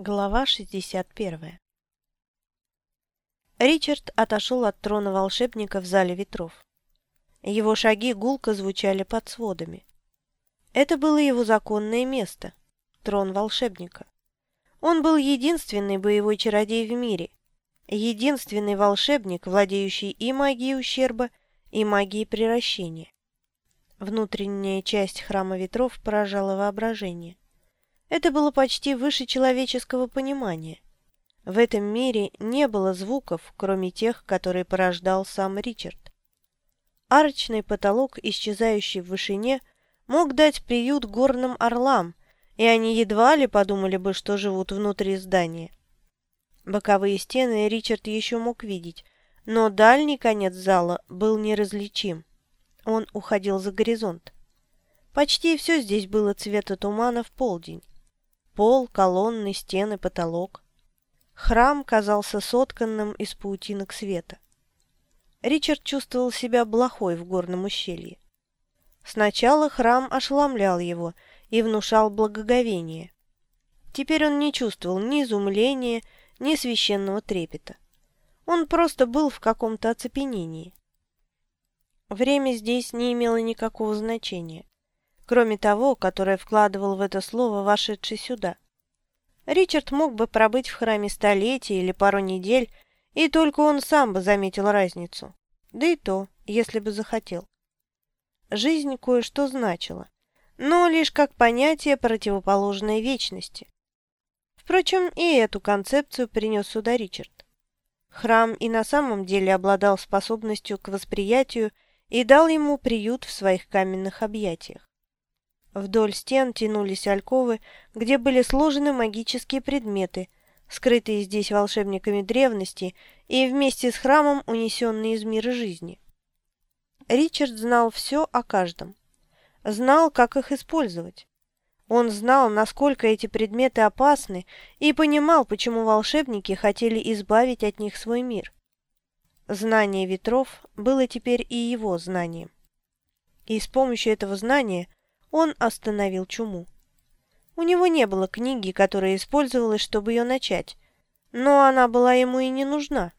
Глава 61 Ричард отошел от трона волшебника в зале ветров. Его шаги гулко звучали под сводами. Это было его законное место – трон волшебника. Он был единственный боевой чародей в мире, единственный волшебник, владеющий и магией ущерба, и магией приращения. Внутренняя часть храма ветров поражала воображение. Это было почти выше человеческого понимания. В этом мире не было звуков, кроме тех, которые порождал сам Ричард. Арочный потолок, исчезающий в вышине, мог дать приют горным орлам, и они едва ли подумали бы, что живут внутри здания. Боковые стены Ричард еще мог видеть, но дальний конец зала был неразличим. Он уходил за горизонт. Почти все здесь было цвета тумана в полдень. Пол, колонны, стены, потолок. Храм казался сотканным из паутинок света. Ричард чувствовал себя блохой в горном ущелье. Сначала храм ошеломлял его и внушал благоговение. Теперь он не чувствовал ни изумления, ни священного трепета. Он просто был в каком-то оцепенении. Время здесь не имело никакого значения кроме того, которое вкладывал в это слово вошедший сюда. Ричард мог бы пробыть в храме столетие или пару недель, и только он сам бы заметил разницу. Да и то, если бы захотел. Жизнь кое-что значила, но лишь как понятие противоположной вечности. Впрочем, и эту концепцию принес сюда Ричард. Храм и на самом деле обладал способностью к восприятию и дал ему приют в своих каменных объятиях. Вдоль стен тянулись альковы, где были сложены магические предметы, скрытые здесь волшебниками древности и вместе с храмом унесенные из мира жизни. Ричард знал все о каждом. Знал, как их использовать. Он знал, насколько эти предметы опасны, и понимал, почему волшебники хотели избавить от них свой мир. Знание ветров было теперь и его знанием. И с помощью этого знания он остановил чуму. У него не было книги, которая использовалась, чтобы ее начать, но она была ему и не нужна.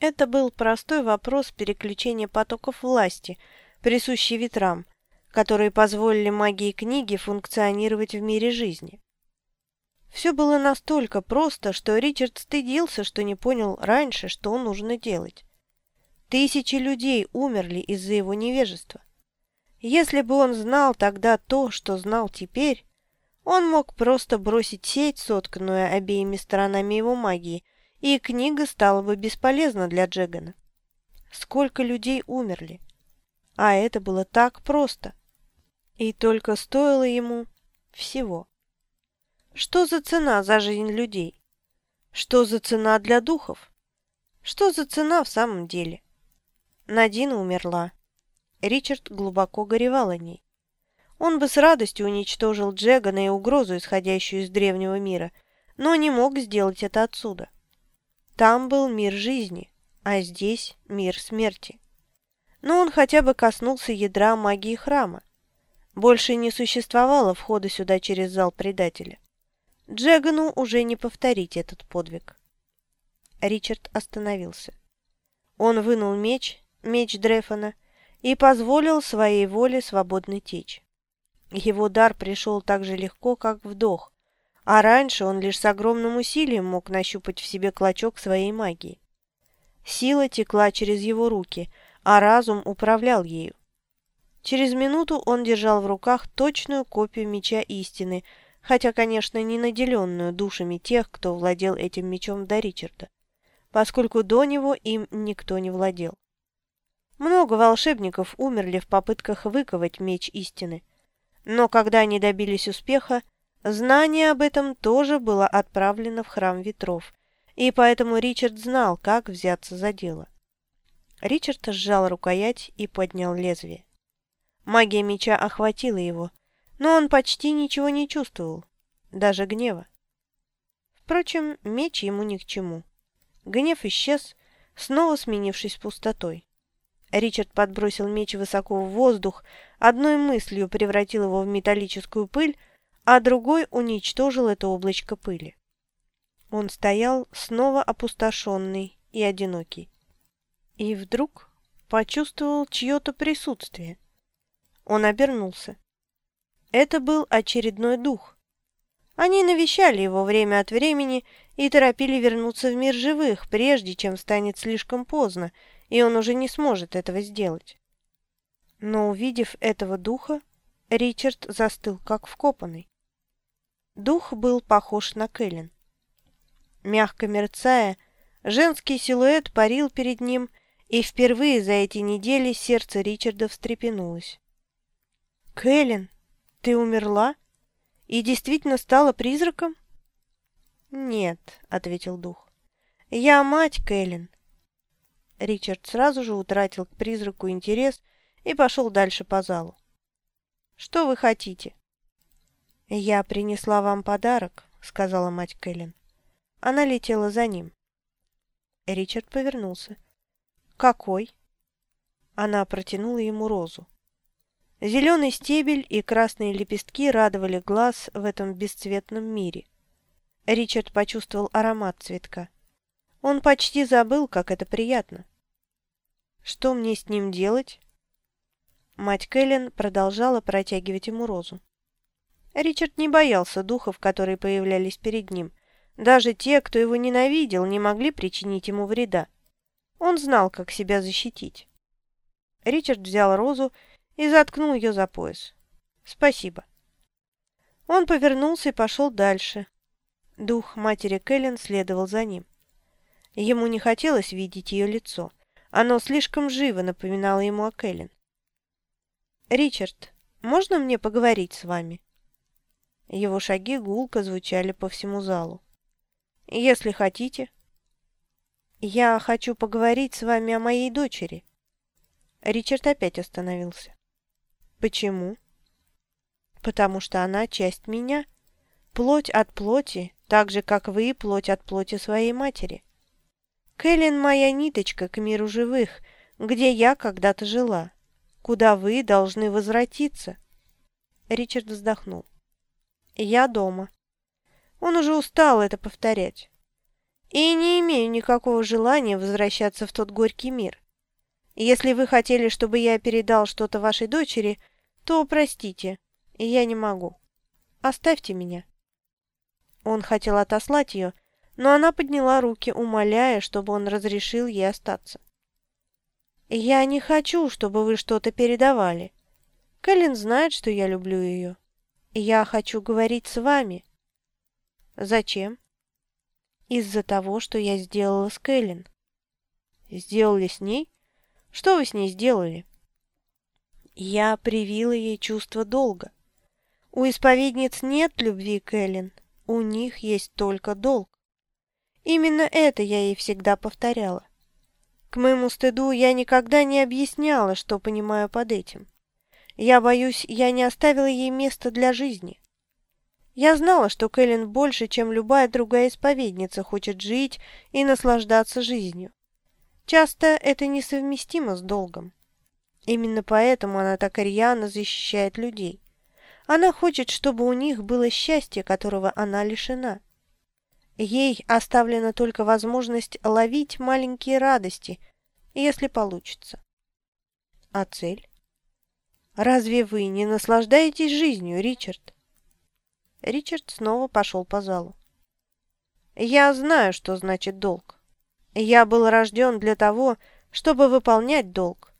Это был простой вопрос переключения потоков власти, присущий ветрам, которые позволили магии книги функционировать в мире жизни. Все было настолько просто, что Ричард стыдился, что не понял раньше, что нужно делать. Тысячи людей умерли из-за его невежества. Если бы он знал тогда то, что знал теперь, он мог просто бросить сеть, сотканную обеими сторонами его магии, и книга стала бы бесполезна для Джегана. Сколько людей умерли? А это было так просто. И только стоило ему всего. Что за цена за жизнь людей? Что за цена для духов? Что за цена в самом деле? Надина умерла. Ричард глубоко горевал о ней. Он бы с радостью уничтожил Джегана и угрозу, исходящую из древнего мира, но не мог сделать это отсюда. Там был мир жизни, а здесь мир смерти. Но он хотя бы коснулся ядра магии храма. Больше не существовало входа сюда через зал предателя. Джегану уже не повторить этот подвиг. Ричард остановился. Он вынул меч, меч Дрефона, и позволил своей воле свободно течь. Его дар пришел так же легко, как вдох, а раньше он лишь с огромным усилием мог нащупать в себе клочок своей магии. Сила текла через его руки, а разум управлял ею. Через минуту он держал в руках точную копию меча истины, хотя, конечно, не наделенную душами тех, кто владел этим мечом до Ричарда, поскольку до него им никто не владел. Много волшебников умерли в попытках выковать меч истины. Но когда они добились успеха, знание об этом тоже было отправлено в храм ветров, и поэтому Ричард знал, как взяться за дело. Ричард сжал рукоять и поднял лезвие. Магия меча охватила его, но он почти ничего не чувствовал, даже гнева. Впрочем, меч ему ни к чему. Гнев исчез, снова сменившись пустотой. Ричард подбросил меч высоко в воздух, одной мыслью превратил его в металлическую пыль, а другой уничтожил это облачко пыли. Он стоял снова опустошенный и одинокий. И вдруг почувствовал чье-то присутствие. Он обернулся. Это был очередной дух. Они навещали его время от времени и торопили вернуться в мир живых, прежде чем станет слишком поздно, и он уже не сможет этого сделать. Но увидев этого духа, Ричард застыл как вкопанный. Дух был похож на Кэлен. Мягко мерцая, женский силуэт парил перед ним, и впервые за эти недели сердце Ричарда встрепенулось. «Кэлен, ты умерла? И действительно стала призраком?» «Нет», — ответил дух. «Я мать Кэлен». Ричард сразу же утратил к призраку интерес и пошел дальше по залу. «Что вы хотите?» «Я принесла вам подарок», — сказала мать Кэлен. Она летела за ним. Ричард повернулся. «Какой?» Она протянула ему розу. Зеленый стебель и красные лепестки радовали глаз в этом бесцветном мире. Ричард почувствовал аромат цветка. Он почти забыл, как это приятно. «Что мне с ним делать?» Мать Кэлен продолжала протягивать ему розу. Ричард не боялся духов, которые появлялись перед ним. Даже те, кто его ненавидел, не могли причинить ему вреда. Он знал, как себя защитить. Ричард взял розу и заткнул ее за пояс. «Спасибо». Он повернулся и пошел дальше. Дух матери Кэлен следовал за ним. Ему не хотелось видеть ее лицо. Оно слишком живо напоминало ему о Кэлен. «Ричард, можно мне поговорить с вами?» Его шаги гулко звучали по всему залу. «Если хотите». «Я хочу поговорить с вами о моей дочери». Ричард опять остановился. «Почему?» «Потому что она часть меня. Плоть от плоти, так же, как вы плоть от плоти своей матери. Кэлен моя ниточка к миру живых, где я когда-то жила куда вы должны возвратиться. Ричард вздохнул. Я дома. Он уже устал это повторять. И не имею никакого желания возвращаться в тот горький мир. Если вы хотели, чтобы я передал что-то вашей дочери, то простите, я не могу. Оставьте меня. Он хотел отослать ее, но она подняла руки, умоляя, чтобы он разрешил ей остаться. «Я не хочу, чтобы вы что-то передавали. Кэлен знает, что я люблю ее. Я хочу говорить с вами». «Зачем?» «Из-за того, что я сделала с Кэлен». «Сделали с ней? Что вы с ней сделали?» «Я привила ей чувство долга. У исповедниц нет любви к Эллен, у них есть только долг. Именно это я ей всегда повторяла. К моему стыду я никогда не объясняла, что понимаю под этим. Я боюсь, я не оставила ей места для жизни. Я знала, что Кэлен больше, чем любая другая исповедница, хочет жить и наслаждаться жизнью. Часто это несовместимо с долгом. Именно поэтому она так рьяно защищает людей. Она хочет, чтобы у них было счастье, которого она лишена. Ей оставлена только возможность ловить маленькие радости, если получится. А цель? Разве вы не наслаждаетесь жизнью, Ричард? Ричард снова пошел по залу. Я знаю, что значит долг. Я был рожден для того, чтобы выполнять долг.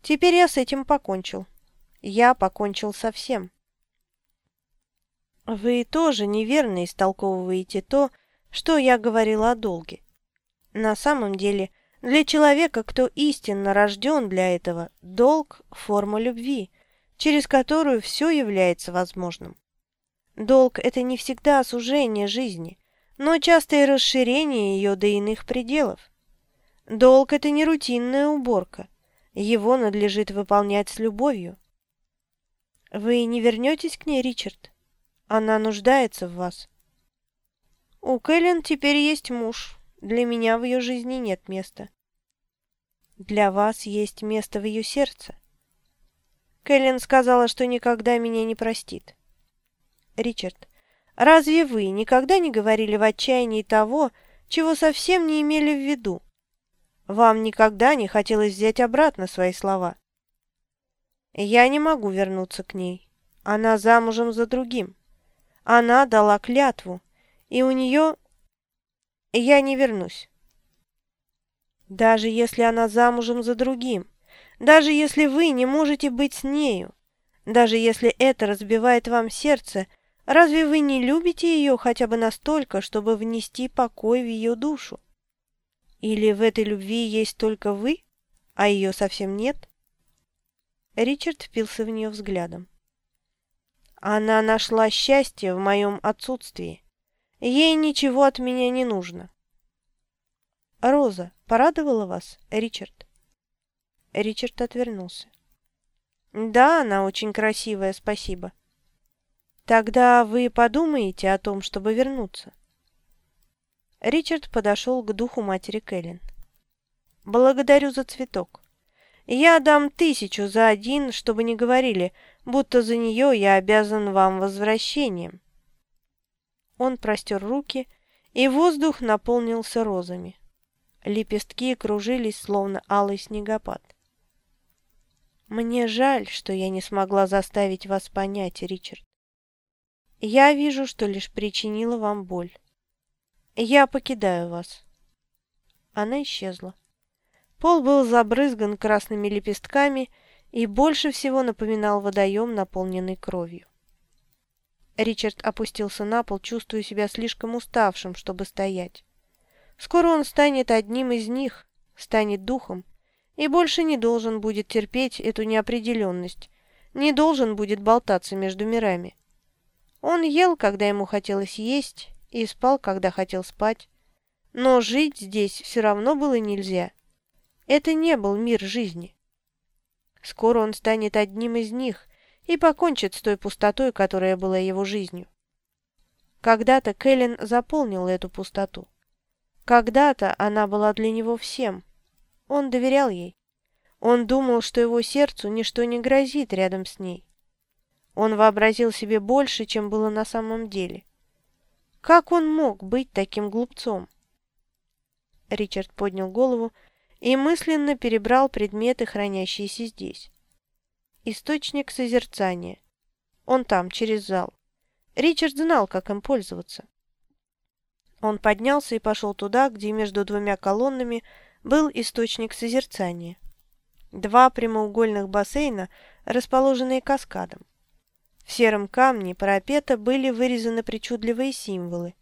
Теперь я с этим покончил. Я покончил со всем. Вы тоже неверно истолковываете то, что я говорила о долге. На самом деле, для человека, кто истинно рожден для этого, долг – форма любви, через которую все является возможным. Долг – это не всегда осужение жизни, но частое расширение ее до иных пределов. Долг – это не рутинная уборка, его надлежит выполнять с любовью. Вы не вернетесь к ней, Ричард? Она нуждается в вас. У Кэлен теперь есть муж. Для меня в ее жизни нет места. Для вас есть место в ее сердце. Кэлен сказала, что никогда меня не простит. Ричард, Разве вы никогда не говорили в отчаянии того, чего совсем не имели в виду? Вам никогда не хотелось взять обратно свои слова. Я не могу вернуться к ней. Она замужем за другим. Она дала клятву, и у нее... Я не вернусь. Даже если она замужем за другим, даже если вы не можете быть с нею, даже если это разбивает вам сердце, разве вы не любите ее хотя бы настолько, чтобы внести покой в ее душу? Или в этой любви есть только вы, а ее совсем нет? Ричард впился в нее взглядом. Она нашла счастье в моем отсутствии. Ей ничего от меня не нужно. Роза порадовала вас, Ричард? Ричард отвернулся. Да, она очень красивая, спасибо. Тогда вы подумаете о том, чтобы вернуться. Ричард подошел к духу матери Кэлен. «Благодарю за цветок. Я дам тысячу за один, чтобы не говорили, будто за нее я обязан вам возвращением». Он простер руки, и воздух наполнился розами. Лепестки кружились, словно алый снегопад. «Мне жаль, что я не смогла заставить вас понять, Ричард. Я вижу, что лишь причинила вам боль. Я покидаю вас». Она исчезла. Пол был забрызган красными лепестками и больше всего напоминал водоем, наполненный кровью. Ричард опустился на пол, чувствуя себя слишком уставшим, чтобы стоять. Скоро он станет одним из них, станет духом, и больше не должен будет терпеть эту неопределенность, не должен будет болтаться между мирами. Он ел, когда ему хотелось есть, и спал, когда хотел спать. Но жить здесь все равно было нельзя. Это не был мир жизни. Скоро он станет одним из них и покончит с той пустотой, которая была его жизнью. Когда-то Кэлен заполнил эту пустоту. Когда-то она была для него всем. Он доверял ей. Он думал, что его сердцу ничто не грозит рядом с ней. Он вообразил себе больше, чем было на самом деле. Как он мог быть таким глупцом? Ричард поднял голову и мысленно перебрал предметы, хранящиеся здесь. Источник созерцания. Он там, через зал. Ричард знал, как им пользоваться. Он поднялся и пошел туда, где между двумя колоннами был источник созерцания. Два прямоугольных бассейна, расположенные каскадом. В сером камне парапета были вырезаны причудливые символы.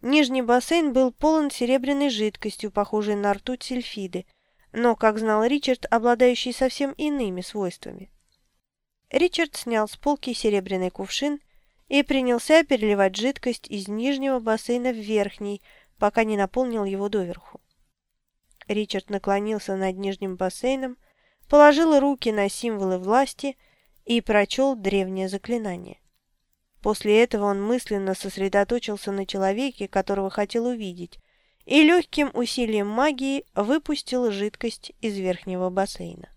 Нижний бассейн был полон серебряной жидкостью, похожей на ртуть сильфиды, но, как знал Ричард, обладающей совсем иными свойствами. Ричард снял с полки серебряный кувшин и принялся переливать жидкость из нижнего бассейна в верхний, пока не наполнил его доверху. Ричард наклонился над нижним бассейном, положил руки на символы власти – и прочел древнее заклинание. После этого он мысленно сосредоточился на человеке, которого хотел увидеть, и легким усилием магии выпустил жидкость из верхнего бассейна.